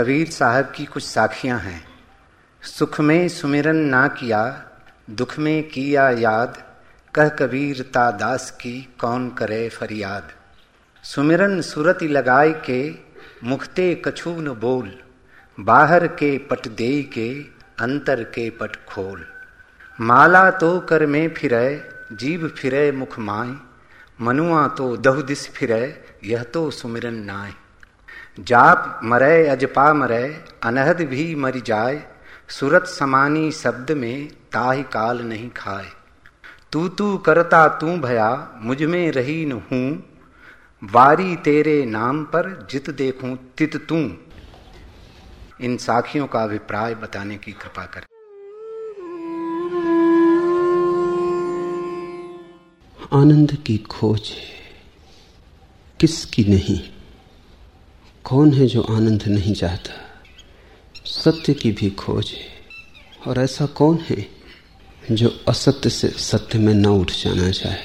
कबीर साहब की कुछ साखियाँ हैं। सुख में सुमिरन ना किया, दुख में किया याद, कह कबीर ता दास की कौन करे फरियाद। सुमिरन सुरति लगाए के, मुखते कछु न बोल, बाहर के पट दे के, अंतर के पट खोल। माला तो कर में फिरे जीव फिरे मुख माए, मनुआ तो दहु दिस फिरे, यह तो सुमिरन नाय जाप मरे, अजपा मरे, अनहद भी मर जाए, सुरत समानी शब्द में ताहि काल नहीं खाए। तू तू करता तू भया, मुझमें रही न हूँ, वारी तेरे नाम पर जित देखूँ, तित तू। इन साखियों का अभिप्राय बताने की कृपा करें। आनंद की खोज किसकी नहीं? कौन है जो आनंद नहीं चाहता? सत्य की भी खोज है। और ऐसा कौन है जो असत्य से सत्य में न उठ जाना चाहे?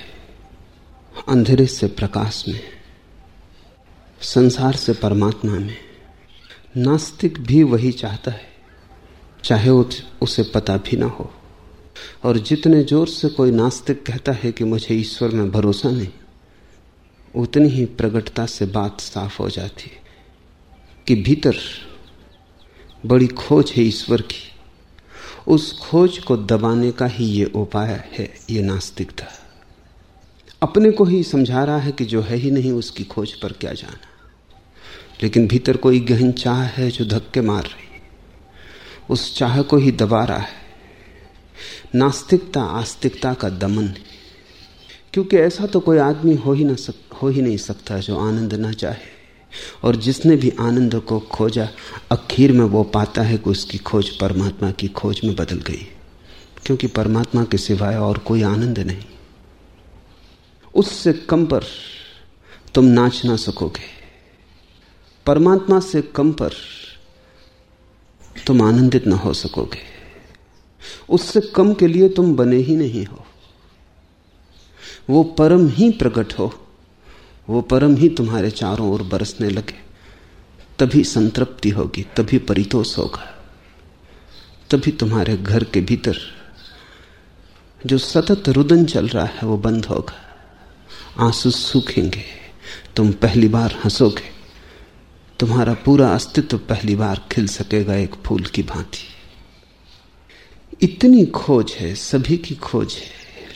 अंधेरे से प्रकाश में, संसार से परमात्मा में। नास्तिक भी वही चाहता है, चाहे उसे पता भी ना हो। और जितने ज़ोर से कोई नास्तिक कहता है कि मुझे ईश्वर में भरोसा नहीं, उतनी ही प्रगटता से बात साफ़ हो जाती है। कि भीतर बड़ी खोज है ईश्वर की। उस खोज को दबाने का ही ये उपाय है ये नास्तिकता अपने को ही समझा रहा है कि जो है ही नहीं उसकी खोज पर क्या जाना। लेकिन भीतर कोई गहन चाह है जो धक्के मार रही। उस चाह को ही दबा रहा है। नास्तिकता आस्तिकता का दमन है। क्योंकि ऐसा तो कोई आदमी हो ही ना सक, हो ही नहीं सकता जो आनंद ना चाहे। और जिसने भी आनंद को खोजा आखिर में वो पाता है कि उसकी खोज परमात्मा की खोज में बदल गई। क्योंकि परमात्मा के सिवाय और कोई आनंद नहीं। उससे कम पर तुम नाच ना सकोगे। परमात्मा से कम पर तुम आनंदित ना हो सकोगे। उससे कम के लिए तुम बने ही नहीं हो। वो परम ही प्रकट हो। वो परम ही तुम्हारे चारों ओर बरसने लगे। तभी संतृप्ति होगी, तभी परितोष होगा। तभी तुम्हारे घर के भीतर जो सतत रुदन चल रहा है, वो बंद होगा। आँसू सूखेंगे, तुम पहली बार हंसोगे। तुम्हारा पूरा अस्तित्व पहली बार खिल सकेगा एक फूल की भांति। इतनी खोज है, सभी की खोज है,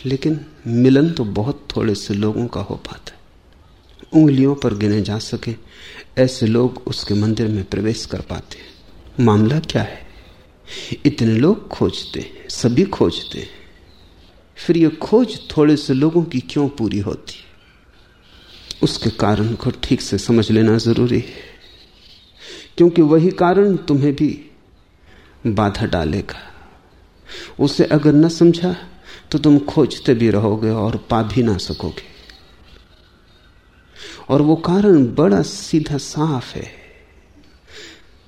लेकिन मिलन तो बहुत थोड़े से लोगों का हो पाता है। उंगलियों पर गिने जा सके, ऐसे लोग उसके मंदिर में प्रवेश कर पाते हैं। मामला क्या है? इतने लोग खोजते सभी खोजते फिर ये खोज थोड़े से लोगों की क्यों पूरी होती? उसके कारण को ठीक से समझ लेना ज़रूरी है। क्योंकि वही कारण तुम्हें भी बाधा डालेगा। उसे अगर न समझा तो तुम खोजते भी रहोगे और पा भी ना सकोगे। और वो कारण बड़ा सीधा साफ़ है।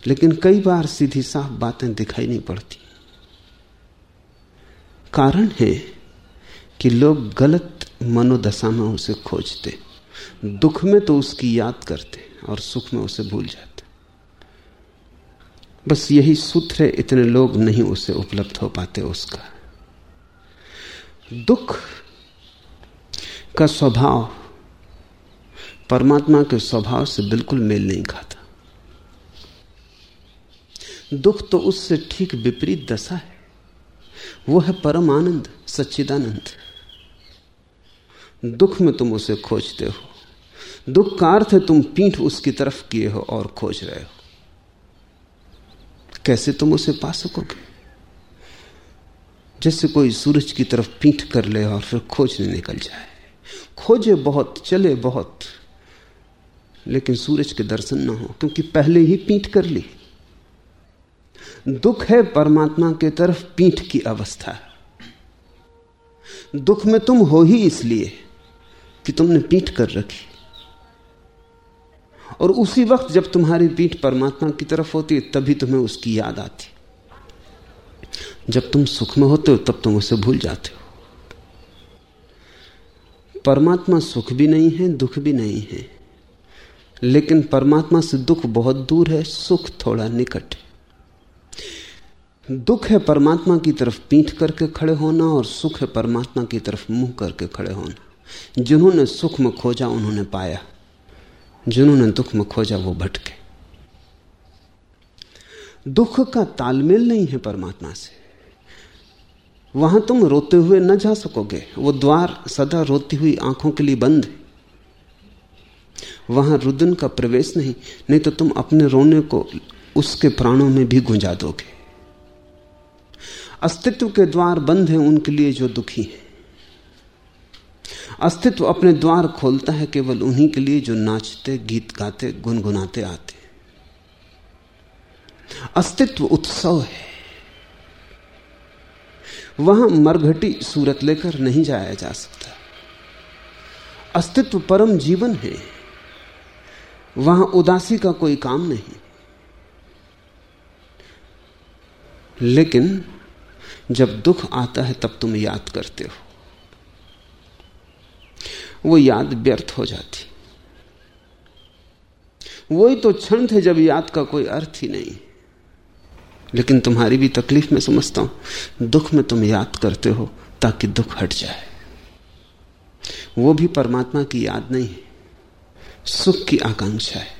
लेकिन कई बार सीधी साफ़ बातें दिखाई नहीं पड़ती। कारण है कि लोग गलत मनोदशा में उसे खोजते, दुख में तो उसकी याद करते और सुख में उसे भूल जाते। बस यही सूत्र है, इतने लोग नहीं उसे उपलब्ध हो पाते उसका। दुख का स्वभाव परमात्मा के स्वभाव से बिल्कुल मेल नहीं खाता। दुख तो उससे ठीक विपरीत दशा है। वो है परम आनंद, सच्चिदानंद। दुख में तुम उसे खोजते हो। दुख का अर्थ है तुम पीठ उसकी तरफ़ किए हो और खोज रहे हो। कैसे तुम उसे पा सकोगे? जैसे कोई सूरज की तरफ़ पीठ कर ले और फिर खोजने निकल जाए। खोजे बहुत, चले बहुत। लेकिन सूरज के दर्शन ना हो, क्योंकि पहले ही पीठ कर ली। दुख है परमात्मा के तरफ़ पीठ की अवस्था। दुख में तुम हो ही इसलिए कि तुमने पीठ कर रखी। और उसी वक्त जब तुम्हारी पीठ परमात्मा की तरफ़ होती है, तभी तुम्हें उसकी याद आती। जब तुम सुख में होते हो, तब तुम उसे भूल जाते हो। परमात्मा सुख भी नहीं है, दुख भी नहीं है। लेकिन परमात्मा से दुख बहुत दूर है, सुख थोड़ा निकट है। दुख है परमात्मा की तरफ़ पीठ करके खड़े होना और सुख है परमात्मा की तरफ़ मुँह करके खड़े होना। जिन्होंने सुख में खोजा, उन्होंने पाया। जिन्होंने दुख में खोजा, वो भटके। दुख का तालमेल नहीं है परमात्मा से। वहाँ तुम रोते हुए न जा सकोगे। वो द्वार सदा रोती हुई आँखों के लिए बंद है। वहाँ रुदन का प्रवेश नहीं नहीं तो तुम अपने रोने को उसके प्राणों में भी गुंजा दोगे। अस्तित्व के द्वार बंद हैं, उनके लिए जो दुखी हैं। अस्तित्व अपने द्वार खोलता है, केवल उन्हीं के लिए जो नाचते, गीत गाते, गुनगुनाते आते अस्तित्व उत्सव है। वहाँ मरघटी सूरत लेकर नहीं जाया जा सकता। अस्तित्व परम जीवन है। वहाँ उदासी का कोई काम नहीं। लेकिन जब दुख आता है तब तुम याद करते हो। वो याद व्यर्थ हो जाती। वही तो क्षण थे जब याद का कोई अर्थ ही नहीं। लेकिन तुम्हारी भी तकलीफ़ में समझता हूँ, दुख में तुम याद करते हो ताकि दुख हट जाए। वो भी परमात्मा की याद नहीं है। सुख की आकांक्षा है।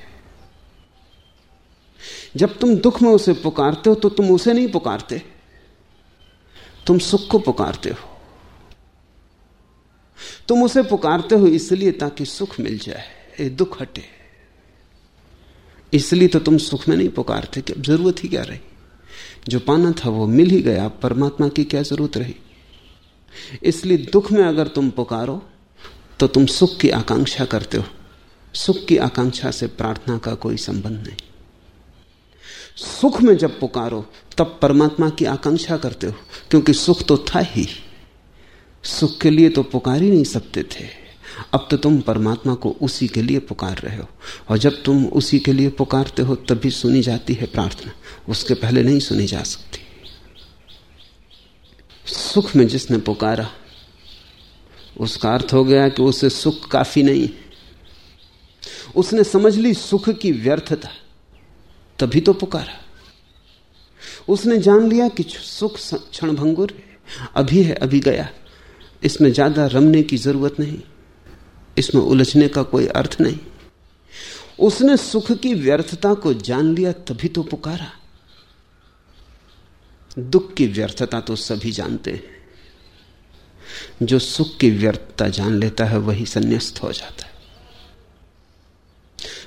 जब तुम दुख में उसे पुकारते हो तो तुम उसे नहीं पुकारते। तुम सुख को पुकारते हो। तुम उसे पुकारते हो इसलिए ताकि सुख मिल जाए दुख हटे। इसलिए तो तुम सुख में नहीं पुकारते कि अब ज़रूरत ही क्या रही? जो पाना था वो मिल ही गया परमात्मा की क्या ज़रूरत रही? इसलिए दुख में अगर तुम पुकारो तो तुम सुख की आकांक्षा करते हो। सुख की आकांक्षा से प्रार्थना का कोई संबंध नहीं। सुख में जब पुकारो, तब परमात्मा की आकांक्षा करते हो, क्योंकि सुख तो था ही। सुख के लिए तो पुकार ही नहीं सकते थे। अब तो तुम परमात्मा को उसी के लिए पुकार रहे हो, और जब तुम उसी के लिए पुकारते हो तभी सुनी जाती है प्रार्थना। उसके पहले नहीं सुनी जा सकती। सुख में जिसने पुकारा, उसका अर्थ हो गया कि उसे सुख काफ़ी नहीं उसने समझ ली सुख की व्यर्थता। तभी तो पुकारा। उसने जान लिया कि सुख क्षण भंगुर अभी है, अभी गया। इसमें ज़्यादा रमने की ज़रूरत नहीं। इसमें उलझने का कोई अर्थ नहीं। उसने सुख की व्यर्थता को जान लिया, तभी तो पुकारा। दुख की व्यर्थता तो सभी जानते हैं। जो सुख की व्यर्थता जान लेता है, वही संन्यास्त हो जाता है।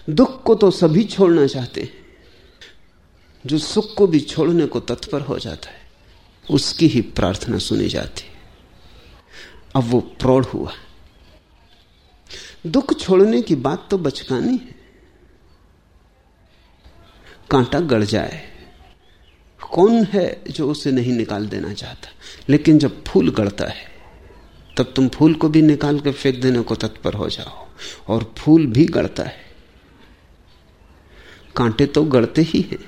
दुख को तो सभी छोड़ना चाहते हैं। जो सुख को भी छोड़ने को तत्पर हो जाता है, उसकी ही प्रार्थना सुनी जाती अब वो प्रौढ़ हुआ। दुख छोड़ने की बात तो बचकानी है। कांटा गड़ जाए। कौन है जो उसे नहीं निकाल देना चाहता? लेकिन जब फूल गड़ता है, तब तुम फूल को भी निकाल कर फेंक देने को तत्पर हो जाओ। और फूल भी गड़ता है। कांटे तो गड़ते ही हैं।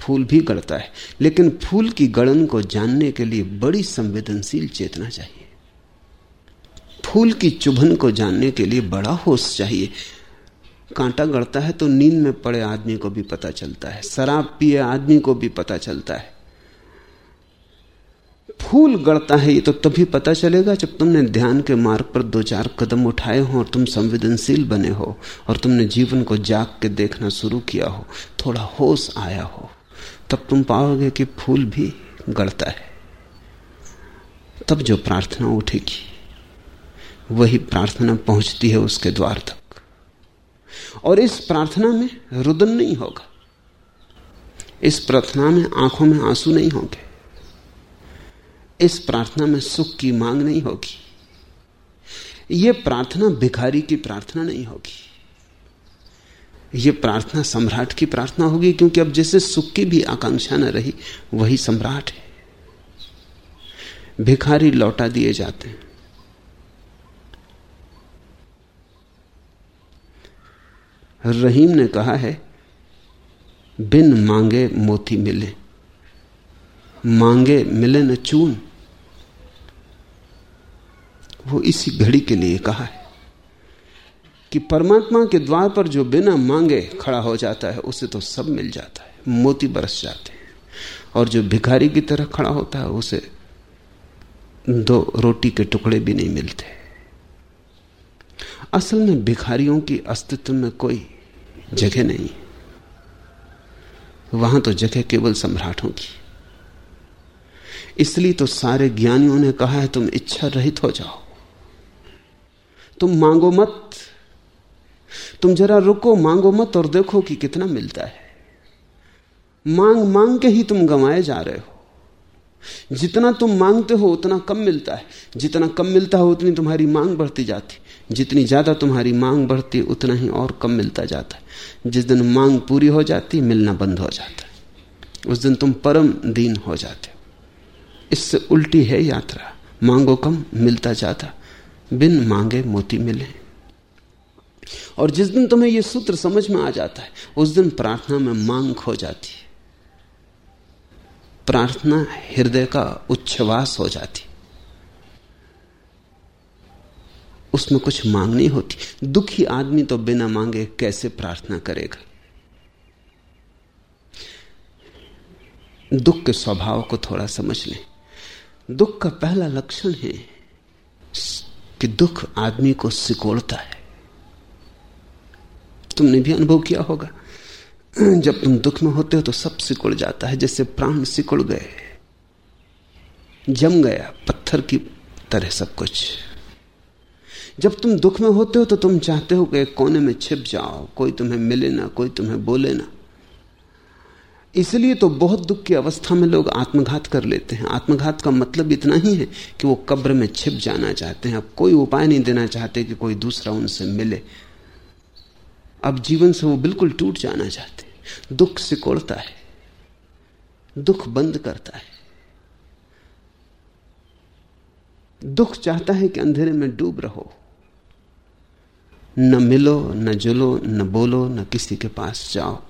फूल भी गड़ता है, लेकिन फूल की गड़न को जानने के लिए बड़ी संवेदनशील चेतना चाहिए। फूल की चुभन को जानने के लिए बड़ा होश चाहिए। कांटा गड़ता है तो नींद में पड़े आदमी को भी पता चलता है, शराब पिए आदमी को भी पता चलता है। फूल गड़ता है, ये तो तभी पता चलेगा जब तुमने ध्यान के मार्ग पर दो चार कदम उठाए हो और तुम संवेदनशील बने हो और तुमने जीवन को जाग के देखना शुरू किया हो, थोड़ा होश आया हो, तब तुम पाओगे कि फूल भी गढ़ता है। तब जो प्रार्थना उठेगी, वही प्रार्थना पहुँचती है उसके द्वार तक। और इस प्रार्थना में रुदन नहीं होगा। इस प्रार्थना में आँखों में आँसू नहीं होंगे। इस प्रार्थना में सुख की मांग नहीं होगी। यह प्रार्थना भिखारी की प्रार्थना नहीं होगी। यह प्रार्थना सम्राट की प्रार्थना होगी, क्योंकि अब जैसे सुख की भी आकांक्षा न रही, वही सम्राट है। भिखारी लौटा दिए जाते हैं। रहीम ने कहा है, बिन मांगे मोती मिले, मांगे मिले न चून। वो इसी घड़ी के लिए कहा है कि परमात्मा के द्वार पर जो बिना मांगे खड़ा हो जाता है, उसे तो सब मिल जाता है। मोती बरस जाते हैं। और जो भिखारी की तरह खड़ा होता है, उसे दो रोटी के टुकड़े भी नहीं मिलते। असल में भिखारियों की अस्तित्व में कोई जगह नहीं। वहाँ तो जगह केवल सम्राटों की इसलिए तो सारे ज्ञानियों ने कहा है, तुम इच्छा रहित हो जाओ। तुम मांगो मत। तुम जरा रुको, मांगो मत और देखो कि कितना मिलता है। मांग मांग के ही तुम गंवाए जा रहे हो। जितना तुम मांगते हो, उतना कम मिलता है। जितना कम मिलता है, उतनी तुम्हारी मांग बढ़ती जाती। जितनी ज़्यादा तुम्हारी मांग बढ़ती, उतना ही और कम मिलता जाता है। जिस दिन मांग पूरी हो जाती, मिलना बंद हो जाता है। उस दिन तुम परम दीन हो जाते हो। इससे उल्टी है यात्रा। मांगो कम, मिलता जाता बिन मांगे मोती मिले। और जिस दिन तुम्हें यह सूत्र समझ में आ जाता है, उस दिन प्रार्थना में मांग खो जाती है। प्रार्थना हृदय का उच्छ्वास हो जाती। उसमें कुछ मांग नहीं होती। दुखी आदमी तो बिना मांगे कैसे प्रार्थना करेगा? दुख के स्वभाव को थोड़ा समझ लें। दुख का पहला लक्षण है कि दुख आदमी को सिकोड़ता है। तुमने भी अनुभव किया होगा। जब तुम दुख में होते हो तो सब सिकुड़ जाता है, जैसे प्राण सिकुड़ गए। जम गया पत्थर की तरह सब कुछ। जब तुम दुख में होते हो तो तुम चाहते हो कि कोने में छिप जाओ, कोई तुम्हें मिले ना, कोई तुम्हें बोले ना। इसलिए तो बहुत दुख की अवस्था में लोग आत्मघात कर लेते हैं। आत्मघात का मतलब इतना ही है कि वो कब्र में छिप जाना चाहते हैं। अब कोई उपाय नहीं देना चाहते कि कोई दूसरा उनसे मिले। अब जीवन से वो बिल्कुल टूट जाना चाहते दुख सिकोड़ता है। दुख बंद करता है। दुख चाहता है कि अंधेरे में डूब रहो। न मिलो, न जुलो, न बोलो, न किसी के पास जाओ।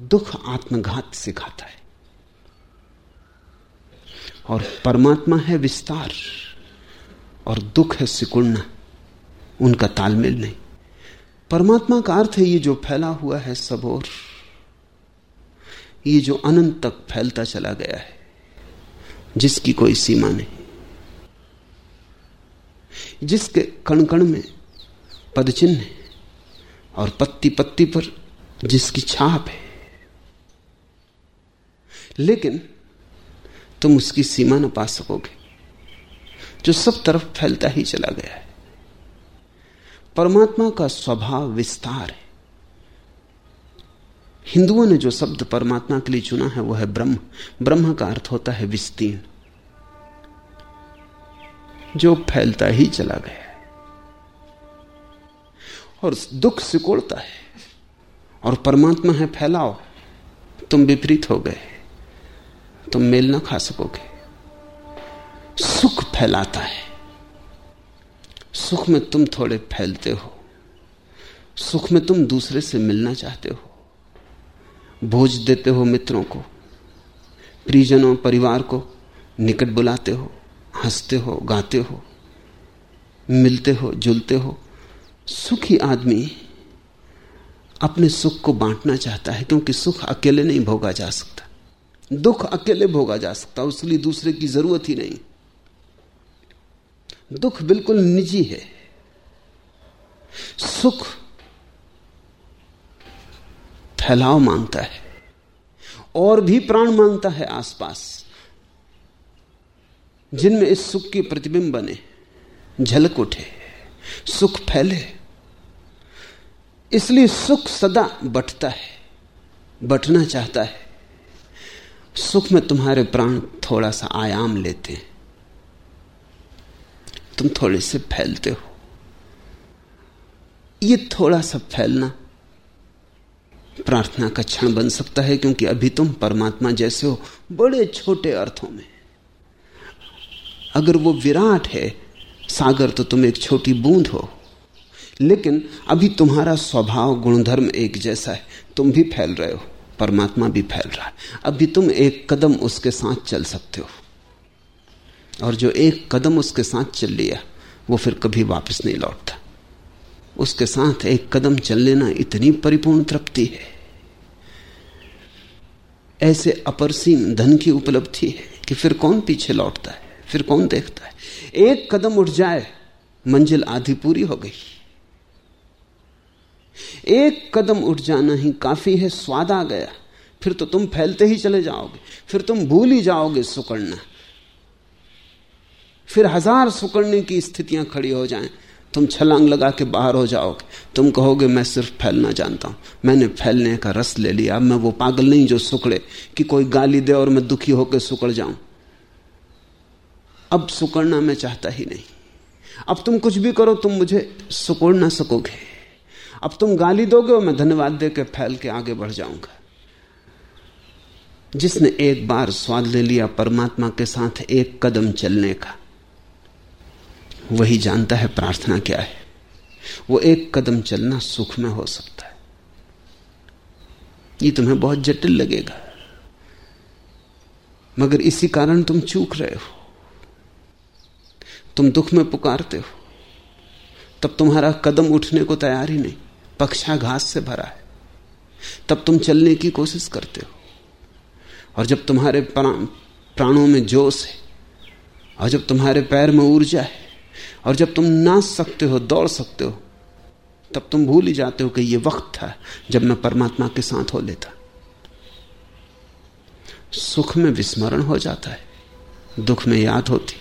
दुख आत्मघात सिखाता है। और परमात्मा है विस्तार, और दुख है सिकुड़ना, उनका तालमेल नहीं। परमात्मा का अर्थ है ये जो फैला हुआ है सब और, ये जो अनंत तक फैलता चला गया है, जिसकी कोई सीमा नहीं। जिसके कण कण में पदचिन्ह है, और पत्ती पत्ती पर जिसकी छाप है लेकिन तुम उसकी सीमा न पा सकोगे, जो सब तरफ़ फैलता ही चला गया है। परमात्मा का स्वभाव विस्तार है। हिंदुओं ने जो शब्द परमात्मा के लिए चुना है वह है ब्रह्म। ब्रह्म का अर्थ होता है विस्तीर्ण, जो फैलता ही चला गया है। और दुख सिकोड़ता है, और परमात्मा है फैलाओ तुम विपरीत हो गए। तुम मेल ना खा सकोगे। सुख फैलाता है। सुख में तुम थोड़े फैलते हो। सुख में तुम दूसरे से मिलना चाहते हो। भोज देते हो मित्रों को। परिजनों परिवार को निकट बुलाते हो, हँसते हो, गाते हो, मिलते हो, जुलते हो। सुखी आदमी अपने सुख को बांटना चाहता है, क्योंकि सुख अकेले नहीं भोगा जा सकता। दुख अकेले भोगा जा सकता, उसके लिए दूसरे की ज़रूरत ही नहीं। दुख बिल्कुल निजी है। सुख फैलाव माँगता है, और भी प्राण माँगता है आसपास, जिनमें इस सुख की प्रतिबिंब बने, झलक उठे, सुख फैले। इसलिए सुख सदा बटता है, बटना चाहता है। सुख में तुम्हारे प्राण थोड़ा सा आयाम लेते हैं। तुम थोड़े से फैलते हो। ये थोड़ा सा फैलना प्रार्थना का क्षण बन सकता है, क्योंकि अभी तुम परमात्मा जैसे हो, बड़े छोटे अर्थों में। अगर वो विराट है, सागर तो तुम एक छोटी बूंद हो। लेकिन अभी तुम्हारा स्वभाव, गुणधर्म एक जैसा है, तुम भी फैल रहे हो। परमात्मा भी फैल रहा है। अभी तुम एक कदम उसके साथ चल सकते हो। और जो एक कदम उसके साथ चल लिया, वो फिर कभी वापस नहीं लौटता। उसके साथ एक कदम चल लेना इतनी परिपूर्ण तृप्ति है। ऐसे अपरसीम धन की उपलब्धि है कि फिर कौन पीछे लौटता है, फिर कौन देखता है। एक कदम उठ जाए, मंजिल आधी पूरी हो गई। एक कदम उठ जाना ही काफ़ी है, स्वाद आ गया। फिर तो तुम फैलते ही चले जाओगे, फिर तुम भूल ही जाओगे सुकड़ना। फिर हज़ार सुकड़ने की स्थितियाँ खड़ी हो जाएँ, तुम छलांग लगा के बाहर हो जाओगे। तुम कहोगे, मैं सिर्फ़ फैलना जानता हूँ, मैंने फैलने का रस ले लिया, अब मैं वो पागल नहीं जो सुकड़े, कि कोई गाली दे और मैं दुखी होकर सुकड़ जाऊँ। अब सुकड़ना मैं चाहता ही नहीं। अब तुम कुछ भी करो, तुम मुझे सुकड़ ना सकोगे। अब तुम गाली दोगे और मैं धन्यवाद दे के फैल के आगे बढ़ जाऊँगा। जिसने एक बार स्वाद ले लिया परमात्मा के साथ एक कदम चलने का, वही जानता है प्रार्थना क्या है। वो एक कदम चलना सुख में हो सकता है। ये तुम्हें बहुत जटिल लगेगा। मगर इसी कारण तुम चूक रहे हो। तुम दुख में पुकारते हो। तब तुम्हारा कदम उठने को तैयार ही नहीं। पक्षाघात से भरा है। तब तुम चलने की कोशिश करते हो। और जब तुम्हारे प्राणों में जोश है, और जब तुम्हारे पैर में ऊर्जा है, और जब तुम नाच सकते हो, दौड़ सकते हो, तब तुम भूल ही जाते हो कि यह वक्त था जब मैं परमात्मा के साथ हो लेता। सुख में विस्मरण हो जाता है, दुख में याद होती,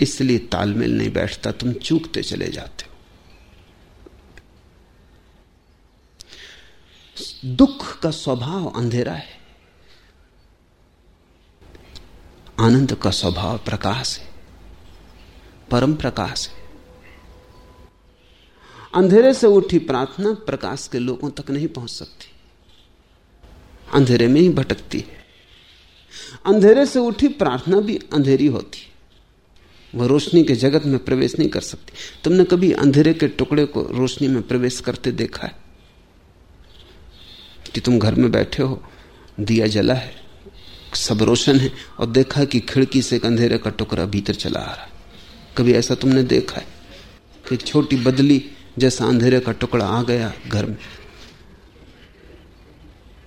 इसलिए तालमेल नहीं बैठता, तुम चूकते चले जाते दुख का स्वभाव अंधेरा है। आनंद का स्वभाव प्रकाश है। परम प्रकाश है। अंधेरे से उठी प्रार्थना प्रकाश के लोगों तक नहीं पहुँच सकती। अंधेरे में ही भटकती है। अंधेरे से उठी प्रार्थना भी अंधेरी होती वह रोशनी के जगत में प्रवेश नहीं कर सकती। तुमने कभी अंधेरे के टुकड़े को रोशनी में प्रवेश करते देखा है? कि तुम घर में बैठे हो, दिया जला है, सब रोशन है, और देखा कि खिड़की से एक अंधेरे का टुकड़ा भीतर चला आ रहा है। कभी ऐसा तुमने देखा है कि छोटी बदली जैसा अंधेरे का टुकड़ा आ गया घर में?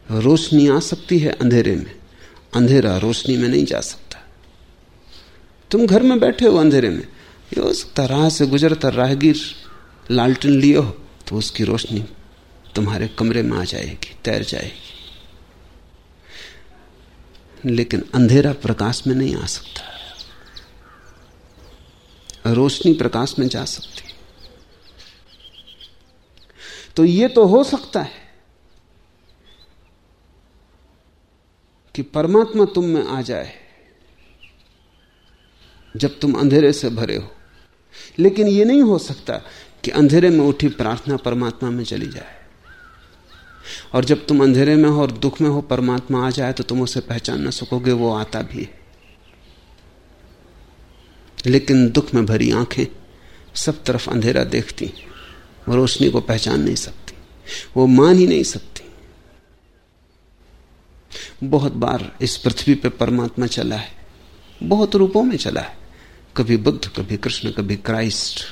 रोशनी आ सकती है अंधेरे में, अंधेरा रोशनी में नहीं जा सकता। तुम घर में बैठे हो अंधेरे में, ये हो सकता से गुजरता राहगीर लालटन लिए हो तो उसकी रोशनी तुम्हारे कमरे में आ जाएगी, तैर जाएगी। लेकिन अंधेरा प्रकाश में नहीं आ सकता। रोशनी प्रकाश में जा सकती। तो यह तो हो सकता है कि परमात्मा तुम में आ जाए जब तुम अंधेरे से भरे हो। लेकिन यह नहीं हो सकता कि अंधेरे में उठी प्रार्थना परमात्मा में चली जाए। और जब तुम अंधेरे में हो और दुख में हो, परमात्मा आ जाए तो तुम उसे पहचान ना सकोगे, वो आता भी है। लेकिन दुख में भरी आँखें सब तरफ़ अंधेरा देखती, वो रोशनी को पहचान नहीं सकती, वो मान ही नहीं सकती। बहुत बार इस पृथ्वी पे परमात्मा चला है, बहुत रूपों में चला है, कभी बुद्ध, कभी कृष्ण, कभी क्राइस्ट।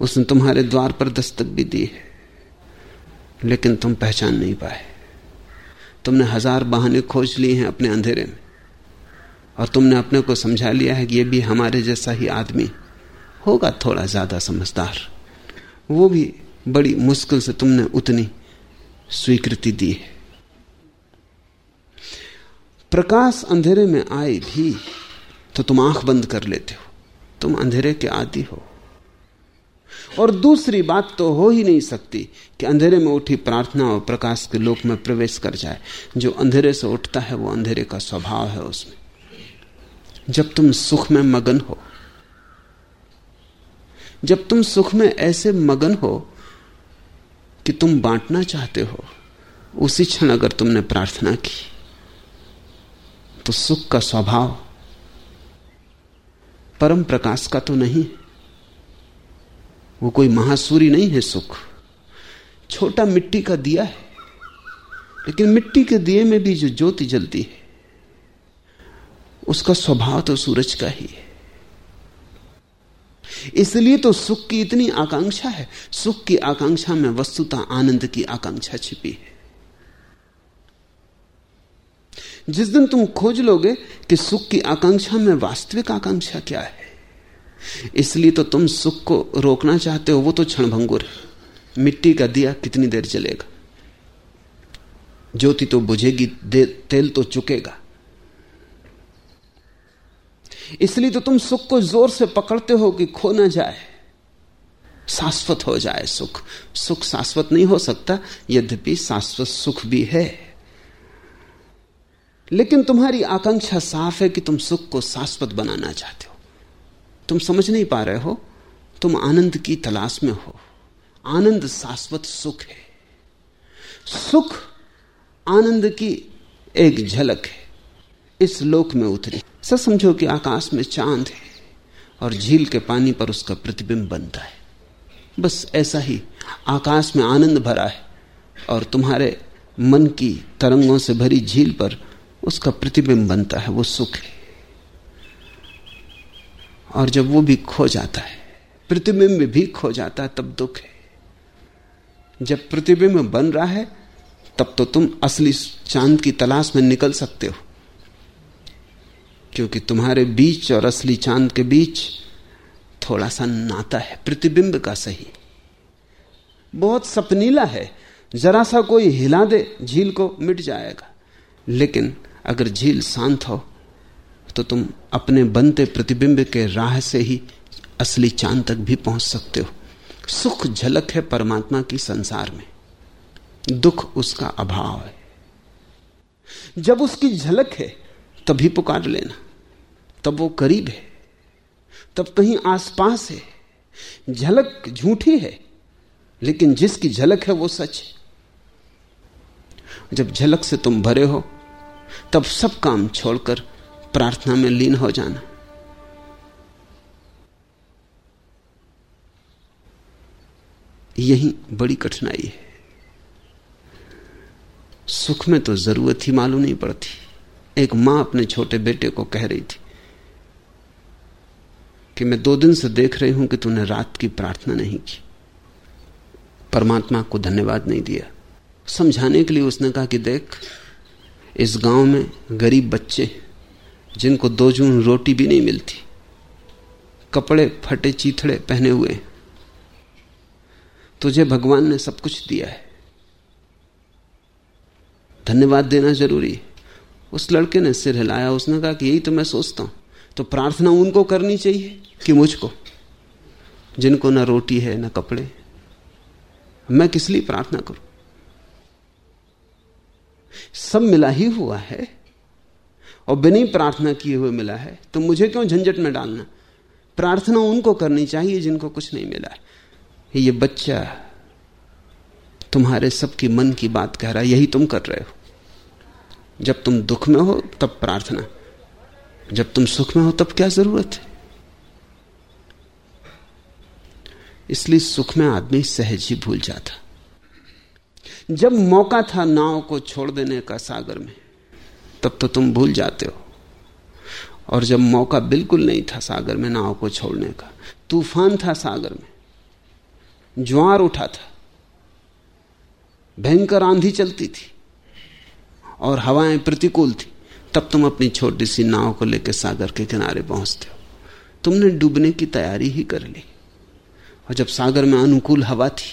उसने तुम्हारे द्वार पर दस्तक भी दी है। लेकिन तुम पहचान नहीं पाए। तुमने हज़ार बहाने खोज लिए हैं अपने अंधेरे में, और तुमने अपने को समझा लिया है कि ये भी हमारे जैसा ही आदमी होगा थोड़ा ज़्यादा समझदार। वो भी बड़ी मुश्किल से तुमने उतनी स्वीकृति दी है। प्रकाश अंधेरे में आए भी तो तुम आँख बंद कर लेते हो। तुम अंधेरे के आदि हो। और दूसरी बात तो हो ही नहीं सकती कि अंधेरे में उठी प्रार्थना और प्रकाश के लोक में प्रवेश कर जाए। जो अंधेरे से उठता है, वो अंधेरे का स्वभाव है उसमें। जब तुम सुख में मगन हो, जब तुम सुख में ऐसे मगन हो कि तुम बांटना चाहते हो, उसी क्षण अगर तुमने प्रार्थना की तो सुख का स्वभाव परम प्रकाश का तो नहीं वो कोई महासूरी नहीं है सुख। छोटा मिट्टी का दिया है, लेकिन मिट्टी के दिए में भी जो ज्योति जलती है, उसका स्वभाव तो सूरज का ही है। इसलिए तो सुख की इतनी आकांक्षा है। सुख की आकांक्षा में वस्तुता आनंद की आकांक्षा छिपी है। जिस दिन तुम खोज लोगे कि सुख की आकांक्षा में वास्तविक आकांक्षा क्या है इसलिए तो तुम सुख को रोकना चाहते हो, वो तो क्षणभंगुर है। मिट्टी का दिया कितनी देर चलेगा ज्योति तो बुझेगी तेल तो चुकेगा। इसलिए तो तुम सुख को ज़ोर से पकड़ते हो कि खो ना जाए। शाश्वत हो जाए सुख। सुख शाश्वत नहीं हो सकता, यद्यपि शाश्वत सुख भी है। लेकिन तुम्हारी आकांक्षा साफ़ है कि तुम सुख को शाश्वत बनाना चाहते हो। तुम समझ नहीं पा रहे हो, तुम आनंद की तलाश में हो। आनंद शाश्वत सुख है। सुख आनंद की एक झलक है। इस लोक में उतरी। सच समझो कि आकाश में चाँद है और झील के पानी पर उसका प्रतिबिंब बनता है। बस ऐसा ही आकाश में आनंद भरा है और तुम्हारे मन की तरंगों से भरी झील पर उसका प्रतिबिंब बनता है। वो सुख है। और जब वो भी खो जाता है, प्रतिबिंब भी खो जाता है, तब दुख है। जब प्रतिबिंब बन रहा है, तब तो तुम असली चाँद की तलाश में निकल सकते हो। क्योंकि तुम्हारे बीच और असली चाँद के बीच थोड़ा सा नाता है, प्रतिबिंब का सही। बहुत सपनीला है, जरा सा कोई हिला दे, झील को मिट जाएगा। लेकिन अगर झील शांत हो तो तुम अपने बनते प्रतिबिंब के राह से ही असली चाँद तक भी पहुँच सकते हो। सुख झलक है परमात्मा की संसार में। दुख उसका अभाव है। जब उसकी झलक है, तभी पुकार लेना। तब वो करीब है। तब कहीं आसपास है। झलक झूठी है, लेकिन जिसकी झलक है वो सच है। जब झलक से तुम भरे हो, तब सब काम छोड़कर प्रार्थना में लीन हो जाना। यही बड़ी कठिनाई है। सुख में तो ज़रूरत ही मालूम नहीं पड़ती। एक माँ अपने छोटे बेटे को कह रही थी कि मैं दो दिन से देख रही हूँ कि तूने रात की प्रार्थना नहीं की। परमात्मा को धन्यवाद नहीं दिया। समझाने के लिए उसने कहा कि देख, इस गाँव में गरीब बच्चे जिनको दो जून रोटी भी नहीं मिलती। कपड़े फटे, चीथड़े पहने हुए। तुझे भगवान ने सब कुछ दिया है। धन्यवाद देना ज़रूरी है। उस लड़के ने सिर हिलाया, उसने कहा कि यही तो मैं सोचता हूँ। तो प्रार्थना उनको करनी चाहिए कि मुझको। जिनको ना रोटी है, ना कपड़े। मैं किस लिए प्रार्थना करूँ? सब मिला ही हुआ है। और बिना प्रार्थना किए हुए मिला है तो मुझे क्यों झंझट में डालना? प्रार्थना उनको करनी चाहिए जिनको कुछ नहीं मिला है ये बच्चा, तुम्हारे सबकी मन की बात कह रहा है, यही तुम कर रहे हो। जब तुम दुख में हो, तब प्रार्थना। जब तुम सुख में हो, तब क्या ज़रूरत है? इसलिए सुख में आदमी सहज ही भूल जाता। जब मौका था नाव को छोड़ देने का सागर में तब तो तुम भूल जाते हो। और जब मौका बिल्कुल नहीं था सागर में नाव को छोड़ने का, तूफ़ान था सागर में, ज्वार उठा था, भयंकर आंधी चलती थी और हवाएँ प्रतिकूल थी, तब तुम अपनी छोटी सी नाव को लेकर सागर के किनारे पहुँचते हो। तुमने डूबने की तैयारी ही कर ली। और जब सागर में अनुकूल हवा थी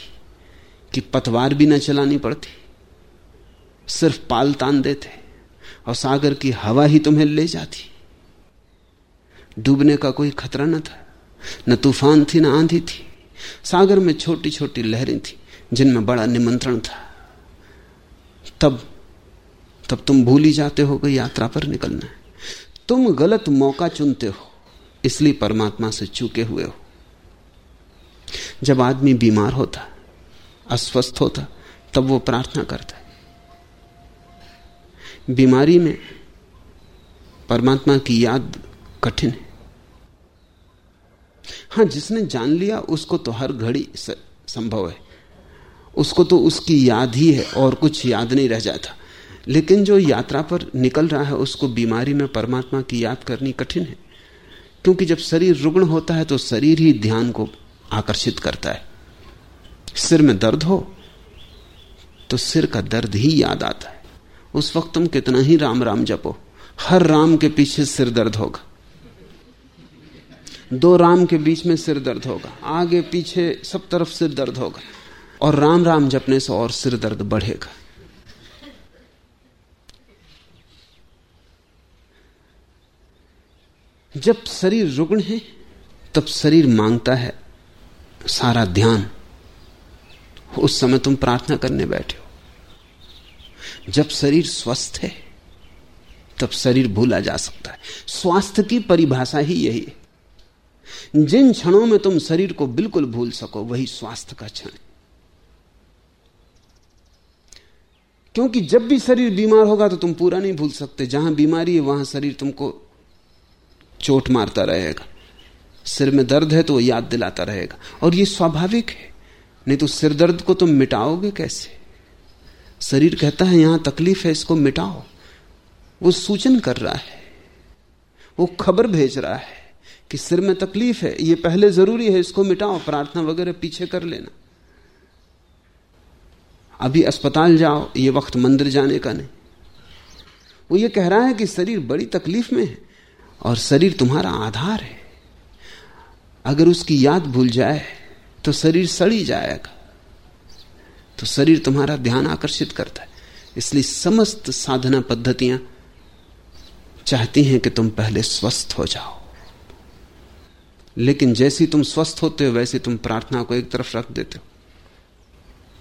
कि पतवार भी न चलानी पड़ती, सिर्फ़ पाल तान देते और सागर की हवा ही तुम्हें ले जाती। डूबने का कोई खतरा न था, न तूफ़ान थी, न आंधी थी। सागर में छोटी छोटी लहरें थी, जिनमें बड़ा निमंत्रण था। तब तब तुम भूल ही जाते हो कि यात्रा पर निकलना है। तुम गलत मौका चुनते हो, इसलिए परमात्मा से चूके हुए हो। जब आदमी बीमार होता, अस्वस्थ होता, तब वो प्रार्थना करता है। बीमारी में परमात्मा की याद कठिन है। हाँ, जिसने जान लिया, उसको तो हर घड़ी संभव है। उसको तो उसकी याद ही है और कुछ याद नहीं रह जाता। लेकिन जो यात्रा पर निकल रहा है, उसको बीमारी में परमात्मा की याद करनी कठिन है। क्योंकि जब शरीर रुग्ण होता है तो शरीर ही ध्यान को आकर्षित करता है। सिर में दर्द हो तो सिर का दर्द ही याद आता है। उस वक्त तुम कितना ही राम राम जपो, हर राम के पीछे सिर दर्द होगा। दो राम के बीच में सिर दर्द होगा, आगे पीछे सब तरफ़ सिर दर्द होगा, और राम राम जपने से और सिर दर्द बढ़ेगा। जब शरीर रुग्ण है, तब शरीर माँगता है सारा ध्यान। उस समय तुम प्रार्थना करने बैठे हो। जब शरीर स्वस्थ है, तब शरीर भूला जा सकता है। स्वास्थ्य की परिभाषा ही यही है। जिन क्षणों में तुम शरीर को बिल्कुल भूल सको, वही स्वास्थ्य का क्षण है। क्योंकि जब भी शरीर बीमार होगा तो तुम पूरा नहीं भूल सकते। जहाँ बीमारी है, वहाँ शरीर तुमको चोट मारता रहेगा। सिर में दर्द है तो वो याद दिलाता रहेगा। और ये स्वाभाविक है। नहीं तो सिर दर्द को तुम मिटाओगे कैसे? शरीर कहता है, यहाँ तकलीफ़ है, इसको मिटाओ। वो सूचन कर रहा है, वो खबर भेज रहा है कि सिर में तकलीफ़ है, ये पहले ज़रूरी है, इसको मिटाओ, प्रार्थना वगैरह पीछे कर लेना। अभी अस्पताल जाओ, ये वक्त मंदिर जाने का नहीं। वो ये कह रहा है कि शरीर बड़ी तकलीफ़ में है और शरीर तुम्हारा आधार है। अगर उसकी याद भूल जाए तो शरीर सड़ी जाएगा। तो शरीर तुम्हारा ध्यान आकर्षित करता है। इसलिए समस्त साधना पद्धतियाँ चाहती हैं कि तुम पहले स्वस्थ हो जाओ। लेकिन जैसी तुम स्वस्थ होते हो, वैसे तुम प्रार्थना को एक तरफ़ रख देते हो।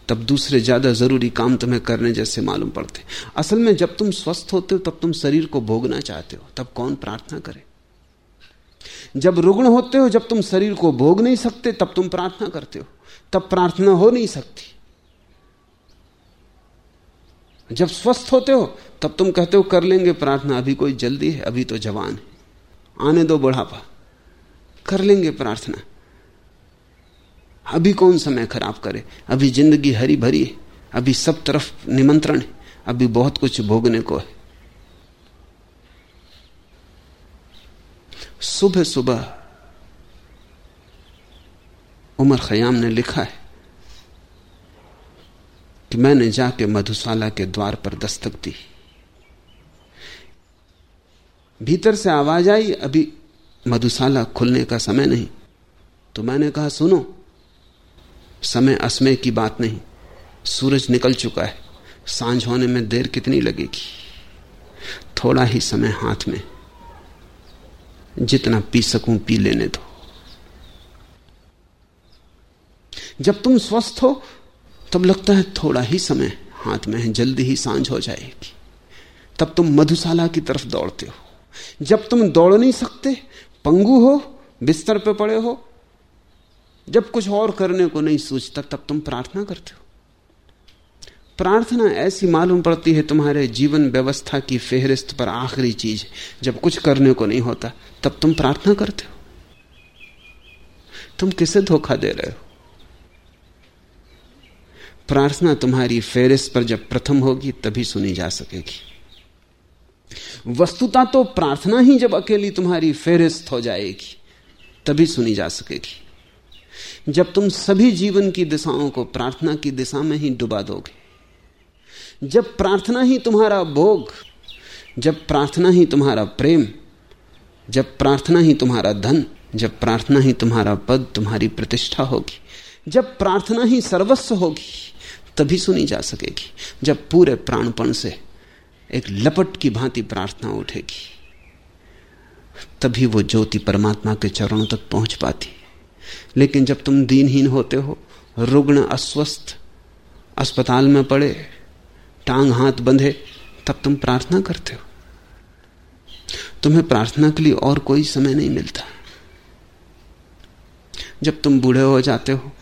तब दूसरे ज़्यादा ज़रूरी काम तुम्हें करने जैसे मालूम पड़ते असल में जब तुम स्वस्थ होते हो, तब तुम शरीर को भोगना चाहते हो। तब कौन प्रार्थना करे? जब रुग्ण होते हो, जब तुम शरीर को भोग नहीं सकते, तब तुम प्रार्थना करते हो। तब प्रार्थना हो नहीं सकती। जब स्वस्थ होते हो, तब तुम कहते हो, कर लेंगे प्रार्थना, अभी कोई जल्दी है, अभी तो जवान है। आने दो बुढ़ापा, कर लेंगे प्रार्थना। अभी कौन समय खराब करे? अभी ज़िंदगी हरी भरी है, अभी सब तरफ़ निमंत्रण है, अभी बहुत कुछ भोगने को है। सुबह सुबह उमर खयाम ने लिखा है कि मैंने जाके मधुशाला के द्वार पर दस्तक दी। भीतर से आवाज़ आई, अभी मधुशाला खुलने का समय नहीं। तो मैंने कहा, सुनो, समय असमय की बात नहीं, सूरज निकल चुका है, साँझ होने में देर कितनी लगेगी? थोड़ा ही समय हाथ में, जितना पी सकूँ पी लेने दो। जब तुम स्वस्थ हो तब लगता है थोड़ा ही समय हाथ में है, जल्दी ही साँझ हो जाएगी। तब तुम मधुशाला की तरफ़ दौड़ते हो। जब तुम दौड़ नहीं सकते, पंगु हो, बिस्तर पे पड़े हो, जब कुछ और करने को नहीं सोचता, तब तुम प्रार्थना करते हो। प्रार्थना ऐसी मालूम पड़ती है, तुम्हारे जीवन व्यवस्था की फेहरिस्त पर आखिरी चीज़ जब कुछ करने को नहीं होता, तब तुम प्रार्थना करते हो। तुम किसे धोखा दे रहे हो? प्रार्थना तुम्हारी फेरिस्त पर जब प्रथम होगी, तभी सुनी जा सकेगी। वस्तुता तो प्रार्थना ही जब अकेली तुम्हारी फेरिस्त हो जाएगी, तभी सुनी जा सकेगी। जब तुम सभी जीवन की दिशाओं को प्रार्थना की दिशा में ही डुबा दोगे, जब प्रार्थना ही तुम्हारा भोग, जब प्रार्थना ही तुम्हारा प्रेम, जब प्रार्थना ही तुम्हारा धन, जब प्रार्थना ही तुम्हारा पद तुम्हारी प्रतिष्ठा होगी, जब प्रार्थना ही सर्वस्व होगी तभी सुनी जा सकेगी, जब पूरे प्राणपण से एक लपट की भांति प्रार्थना उठेगी। तभी वो ज्योति परमात्मा के चरणों तक पहुँच पाती। लेकिन जब तुम दीनहीन होते हो, रुग्ण अस्वस्थ अस्पताल में पड़े, टांग हाथ बंधे, तब तुम प्रार्थना करते हो। तुम्हें प्रार्थना के लिए और कोई समय नहीं मिलता। जब तुम बूढ़े हो जाते हो,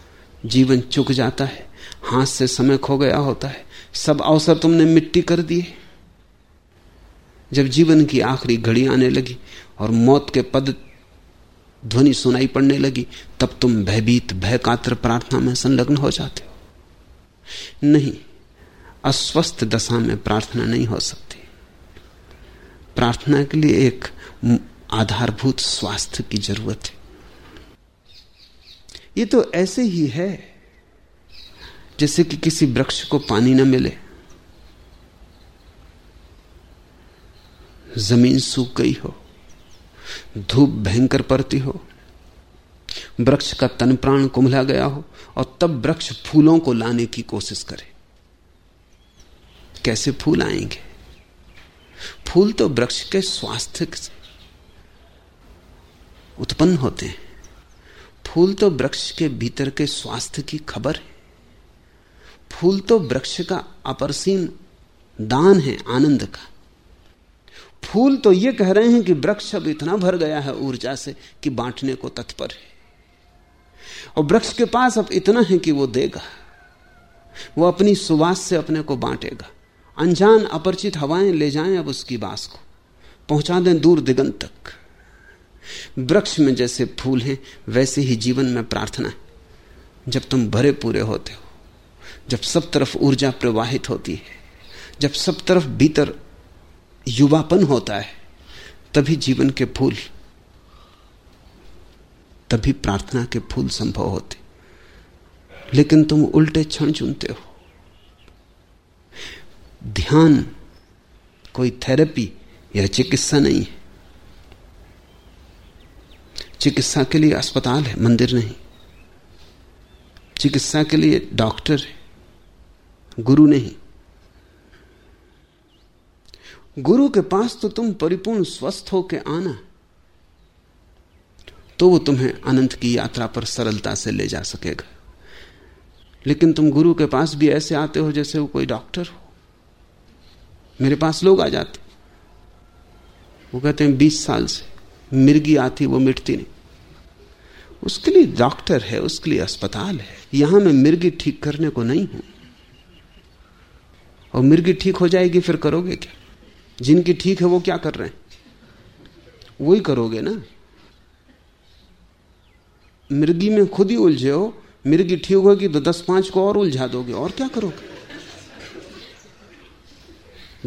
जीवन चुक जाता है। हाथ से समय खो गया होता है। सब अवसर तुमने मिट्टी कर दिए। जब जीवन की आखिरी घड़ी आने लगी और मौत के पद ध्वनि सुनाई पड़ने लगी, तब तुम भयभीत भय कातर प्रार्थना में संलग्न हो जाते हो। नहीं, अस्वस्थ दशा में प्रार्थना नहीं हो सकती। प्रार्थना के लिए एक आधारभूत स्वास्थ्य की ज़रूरत है। ये तो ऐसे ही है। जैसे कि किसी वृक्ष को पानी न मिले। ज़मीन सूख गई हो, धूप भयंकर पड़ती हो, वृक्ष का तन प्राण कुमला गया हो, और तब वृक्ष फूलों को लाने की कोशिश करे। कैसे फूल आएँगे? फूल तो वृक्ष के स्वास्थ्य से उत्पन्न होते हैं। फूल तो वृक्ष के भीतर के स्वास्थ्य की खबर है। फूल तो वृक्ष का अपरसीम दान है, आनंद का। फूल तो ये कह रहे हैं कि वृक्ष अब इतना भर गया है ऊर्जा से कि बांटने को तत्पर है। और वृक्ष के पास अब इतना है कि वो देगा। वो अपनी सुवास से अपने को बांटेगा। अनजान अपरिचित हवाएँ ले जाएँ अब उसकी बास को। पहुँचा दें दूर दिगंत तक। वृक्ष में जैसे फूल हैं, वैसे ही जीवन में प्रार्थना है। जब तुम भरे पूरे होते हो। जब सब तरफ़ ऊर्जा प्रवाहित होती है, जब सब तरफ़ भीतर युवापन होता है, तभी जीवन के फूल, तभी प्रार्थना के फूल संभव होते। लेकिन तुम उल्टे क्षण चुनते हो। ध्यान कोई थेरेपी या चिकित्सा नहीं है। चिकित्सा के लिए अस्पताल है, मंदिर नहीं। चिकित्सा के लिए डॉक्टर है। गुरु नहीं। गुरु के पास तो तुम परिपूर्ण स्वस्थ होकर आना तो वो तुम्हें अनंत की यात्रा पर सरलता से ले जा सकेगा। लेकिन तुम गुरु के पास भी ऐसे आते हो जैसे वो कोई डॉक्टर हो। मेरे पास लोग आ जाते। वो कहते हैं, बीस साल से मिर्गी आती, वो मिटती नहीं। उसके लिए डॉक्टर है, उसके लिए अस्पताल है। यहाँ मैं मिर्गी ठीक करने को नहीं हूँ। और मिर्गी ठीक हो जाएगी, फिर करोगे क्या? जिनकी ठीक है वो क्या कर रहे हैं? वही करोगे ना? मिर्गी में खुद ही उलझे हो, मिर्गी ठीक होगी तो दस पाँच को और उलझा दोगे, और क्या करोगे?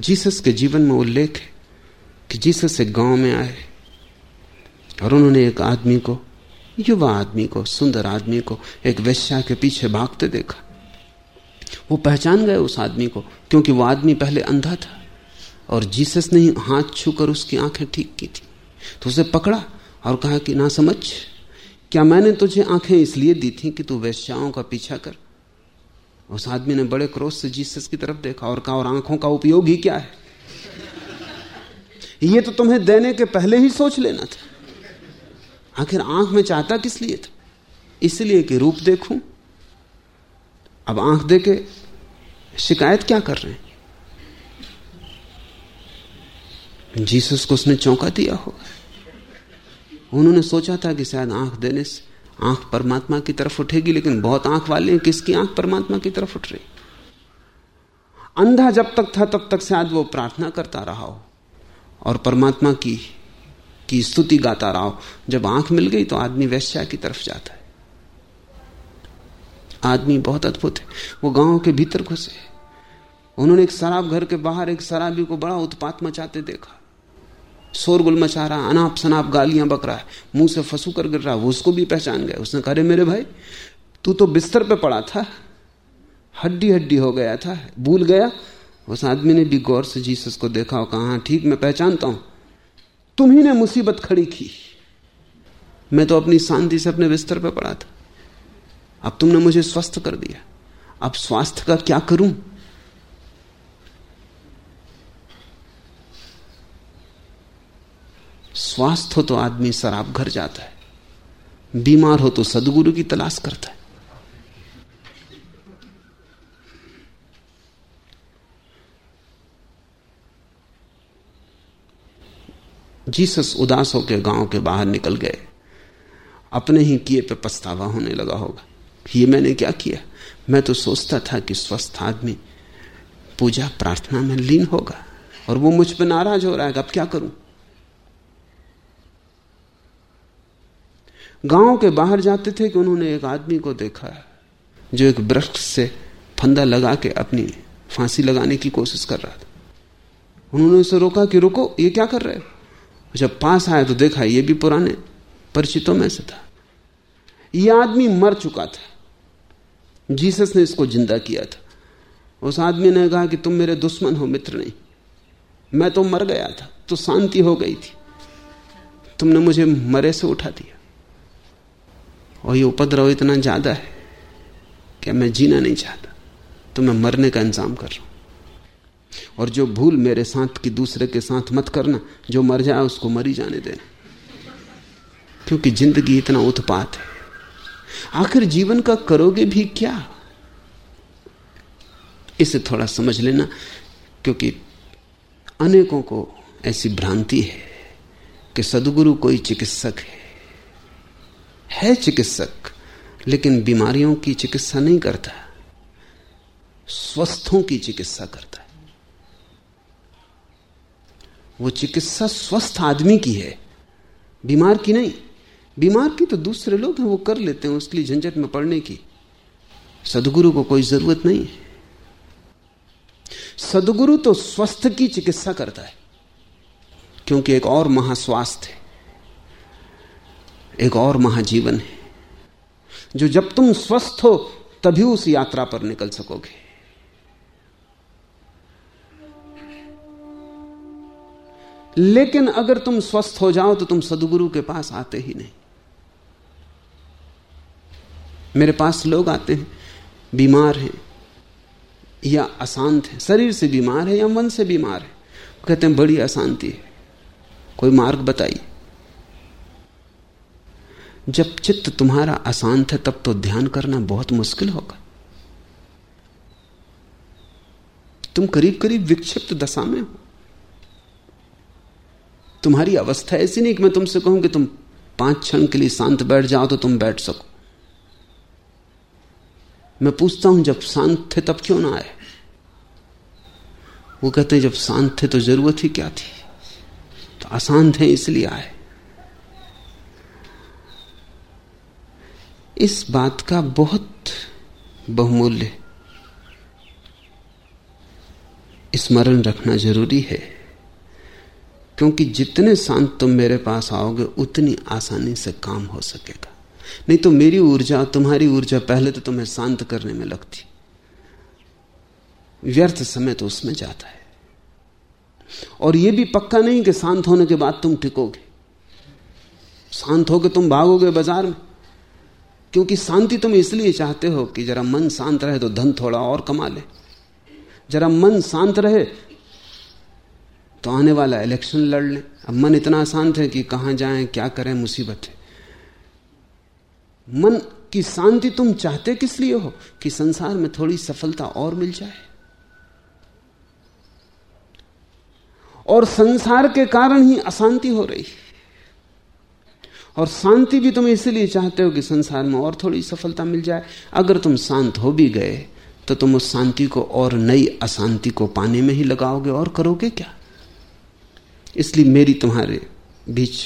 जीसस के जीवन में उल्लेख है कि जीसस एक गाँव में आए और उन्होंने एक आदमी को, युवा आदमी को, सुंदर आदमी को एक वेश्या के पीछे भागते देखा। वो पहचान गए उस आदमी को, क्योंकि वो आदमी पहले अंधा था और जीसस ने हाथ छूकर उसकी आँखें ठीक की थी। तो उसे पकड़ा और कहा कि, ना समझ, क्या मैंने तुझे आँखें इसलिए दी थी कि तू वैश्याओं का पीछा कर? उस आदमी ने बड़े क्रोध से जीसस की तरफ़ देखा और कहा, और आँखों का उपयोग ही क्या है? ये तो तुम्हें देने के पहले ही सोच लेना था। आखिर आँख में चाहता किस लिए था? इसलिए कि रूप देखूँ अब आँख देके शिकायत क्या कर रहे हैं? जीसस को उसने चौंका दिया होगा उन्होंने सोचा था कि शायद आँख देने से आँख परमात्मा की तरफ़ उठेगी, लेकिन बहुत आँख वाले हैं, किसकी आँख परमात्मा की तरफ़ उठ रही? अंधा जब तक था, तब तक शायद वो प्रार्थना करता रहा हो, और परमात्मा की की स्तुति गाता रहा हो। जब आँख मिल गई तो आदमी वैश्या की तरफ़ जाता है। आदमी बहुत अद्भुत है। वो गाँव के भीतर घुसे उन्होंने एक शराब घर के बाहर एक शराबी को बड़ा उत्पात मचाते देखा। शोरगुल मचा रहा अनाप शनाप गालियाँ बक रहा है। मुँह से फंसू कर गिर रहा वो उसको भी पहचान गया। उसने कहा मेरे भाई तू तो बिस्तर पे पड़ा था। हड्डी हड्डी हो गया था। भूल गया? उस आदमी ने भी गौर से जीसस को देखा और कहा हाँ, ठीक मैं पहचानता हूँ। तुम ही ने मुसीबत खड़ी की। मैं तो अपनी शांति से अपने बिस्तर पर पड़ा था। अब तुमने मुझे स्वस्थ कर दिया। अब स्वास्थ्य का क्या करूँ? स्वास्थ्य हो तो आदमी शराब घर जाता है। बीमार हो तो सदगुरु की तलाश करता है। जीसस उदास होकर गाँव के बाहर निकल गए। अपने ही किए पे पछतावा होने लगा होगा। ये मैंने क्या किया? मैं तो सोचता था कि स्वस्थ आदमी पूजा प्रार्थना में लीन होगा और वो मुझ पर नाराज़ हो रहा है, अब क्या करूँ? गाँव के बाहर जाते थे कि उन्होंने एक आदमी को देखा जो एक वृक्ष से फंदा लगा के अपनी फांसी लगाने की कोशिश कर रहा था। उन्होंने उसे रोका कि रुको, ये क्या कर रहे हो? जब पास आया तो देखा, ये भी पुराने परिचितों में से था। यह आदमी मर चुका था। जीसस ने इसको ज़िंदा किया था। उस आदमी ने कहा कि तुम मेरे दुश्मन हो, मित्र नहीं। मैं तो मर गया था तो शांति हो गई थी। तुमने मुझे मरे से उठा दिया। और ये उपद्रव इतना ज़्यादा है कि मैं जीना नहीं चाहता तो मैं मरने का इंतज़ाम कर रहा हूँ। और जो भूल मेरे साथ की दूसरे के साथ मत करना, जो मर जाए उसको मरी जाने देना। क्योंकि ज़िंदगी इतना उत्पात है। आखिर जीवन का करोगे भी क्या? इसे थोड़ा समझ लेना, क्योंकि अनेकों को ऐसी भ्रांति है कि सदगुरु कोई चिकित्सक है। है चिकित्सक, लेकिन बीमारियों की चिकित्सा नहीं करता, स्वस्थों की चिकित्सा करता है। वो चिकित्सा स्वस्थ आदमी की है, बीमार की नहीं। बीमार की तो दूसरे लोग हैं, वो कर लेते हैं उसके लिए झंझट में पड़ने की। सदगुरु को कोई ज़रूरत नहीं है। सदगुरु तो स्वस्थ की चिकित्सा करता है, क्योंकि एक और महास्वास्थ्य है, एक और महाजीवन है, जो जब तुम स्वस्थ हो, तभी उस यात्रा पर निकल सकोगे। लेकिन अगर तुम स्वस्थ हो जाओ तो तुम सदगुरु के पास आते ही नहीं। मेरे पास लोग आते हैं, बीमार हैं, या अशांत है। शरीर से बीमार है या मन से बीमार है। कहते हैं, बड़ी अशांति है। कोई मार्ग बताइए। जब चित्त तुम्हारा अशांत है, तब तो ध्यान करना बहुत मुश्किल होगा। तुम करीब करीब विक्षिप्त दशा में हो। तुम्हारी अवस्था ऐसी नहीं कि मैं तुमसे कहूँ कि तुम पाँच क्षण के लिए शांत बैठ जाओ तो तुम बैठ सको। मैं पूछता हूँ, जब शांत थे तब क्यों ना आए? वो कहते हैं, जब शांत थे तो ज़रूरत ही क्या थी? तो अशांत है इसलिए आए। इस बात का बहुत बहुमूल्य स्मरण रखना ज़रूरी है, क्योंकि जितने शांत तुम मेरे पास आओगे, उतनी आसानी से काम हो सकेगा। नहीं तो मेरी ऊर्जा, तुम्हारी ऊर्जा पहले तो तुम्हें शांत करने में लगती। व्यर्थ समय तो उसमें जाता है। और यह भी पक्का नहीं कि शांत होने के बाद तुम टिकोगे। शांत होकर तुम भागोगे बाज़ार में। क्योंकि शांति तुम इसलिए चाहते हो कि जरा मन शांत रहे तो धन थोड़ा और कमा ले। जरा मन शांत रहे तो आने वाला इलेक्शन लड़ लें। अब मन इतना शांत है कि कहाँ जाएँ, क्या करें, मुसीबत है। मन की शांति तुम चाहते किस लिए हो? कि संसार में थोड़ी सफलता और मिल जाए। और संसार के कारण ही अशांति हो रही। और शांति भी तुम इसलिए चाहते हो कि संसार में और थोड़ी सफलता मिल जाए। अगर तुम शांत हो भी गए तो तुम उस शांति को और नई अशांति को पाने में ही लगाओगे। और करोगे क्या? इसलिए मेरी तुम्हारे बीच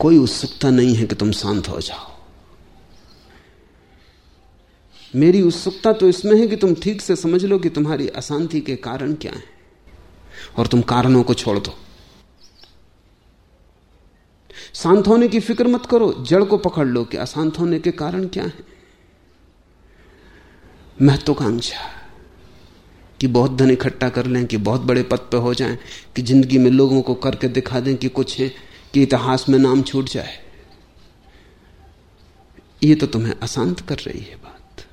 कोई उत्सुकता नहीं है कि तुम शांत हो जाओ। मेरी उत्सुकता तो इसमें है कि तुम ठीक से समझ लो कि तुम्हारी अशांति के कारण क्या है, और तुम कारणों को छोड़ दो। शांत होने की फ़िक्र मत करो, जड़ को पकड़ लो कि अशांत होने के कारण क्या है। महत्वाकांक्षा कि बहुत धन इकट्ठा कर लें, कि बहुत बड़े पद पर हो जाएँ, कि ज़िंदगी में लोगों को करके दिखा दें कि कुछ है। कि इतिहास में नाम छूट जाए। ये तो तुम्हें अशांत कर रही है बात।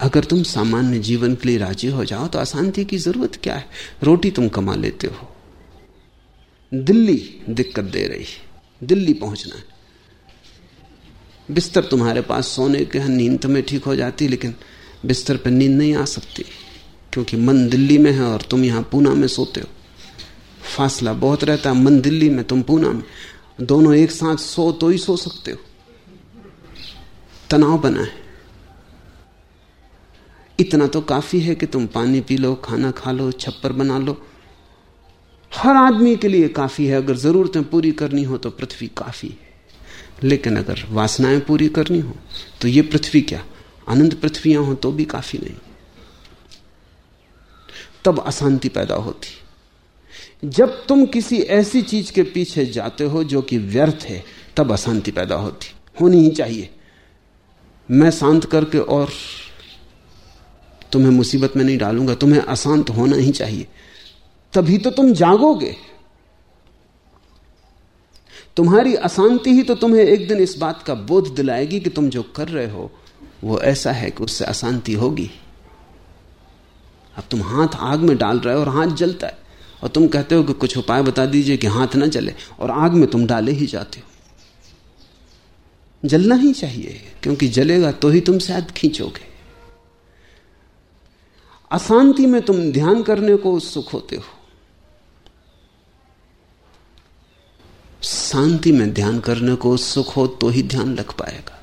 अगर तुम सामान्य जीवन के लिए राज़ी हो जाओ तो अशांति की ज़रूरत क्या है? रोटी तुम कमा लेते हो। दिल्ली दिक्कत दे रही है। दिल्ली पहुँचना है। बिस्तर तुम्हारे पास सोने के हैं, नींद तुम्हें ठीक हो जाती, लेकिन बिस्तर पर नींद नहीं आ सकती, क्योंकि मन दिल्ली में है और तुम यहाँ पूना में सोते हो। फासला बहुत रहता है, मन दिल्ली में, तुम पूना में। दोनों एक साथ सो तो ही सो सकते हो। तनाव बना है। इतना तो काफ़ी है कि तुम पानी पी लो, खाना खा लो, छप्पर बना लो। हर आदमी के लिए काफ़ी है। अगर जरूरतें पूरी करनी हो तो पृथ्वी काफ़ी है। लेकिन अगर वासनाएँ पूरी करनी हो तो ये पृथ्वी क्या? अनंत पृथ्वियाँ हो तो भी काफ़ी नहीं। तब अशांति पैदा होती। जब तुम किसी ऐसी चीज़ के पीछे जाते हो जो कि व्यर्थ है, तब अशांति पैदा होती। होनी ही चाहिए। मैं शांत करके और तुम्हें मुसीबत में नहीं डालूँगा, तुम्हें अशांत होना ही चाहिए। तभी तो तुम जागोगे। तुम्हारी अशांति ही तो तुम्हें एक दिन इस बात का बोध दिलाएगी कि तुम जो कर रहे हो, वो ऐसा है कि उससे अशांति होगी। अब तुम हाथ आग में डाल रहे हो और हाथ जलता है। और तुम कहते हो कि कुछ उपाय बता दीजिए कि हाथ ना जले और आग में तुम डाले ही जाते हो। जलना ही चाहिए, क्योंकि जलेगा तो ही तुम शायद खींचोगे। अशांति में तुम ध्यान करने को उत्सुक होते हो। शांति में ध्यान करने को उत्सुक हो तो ही ध्यान लग पाएगा।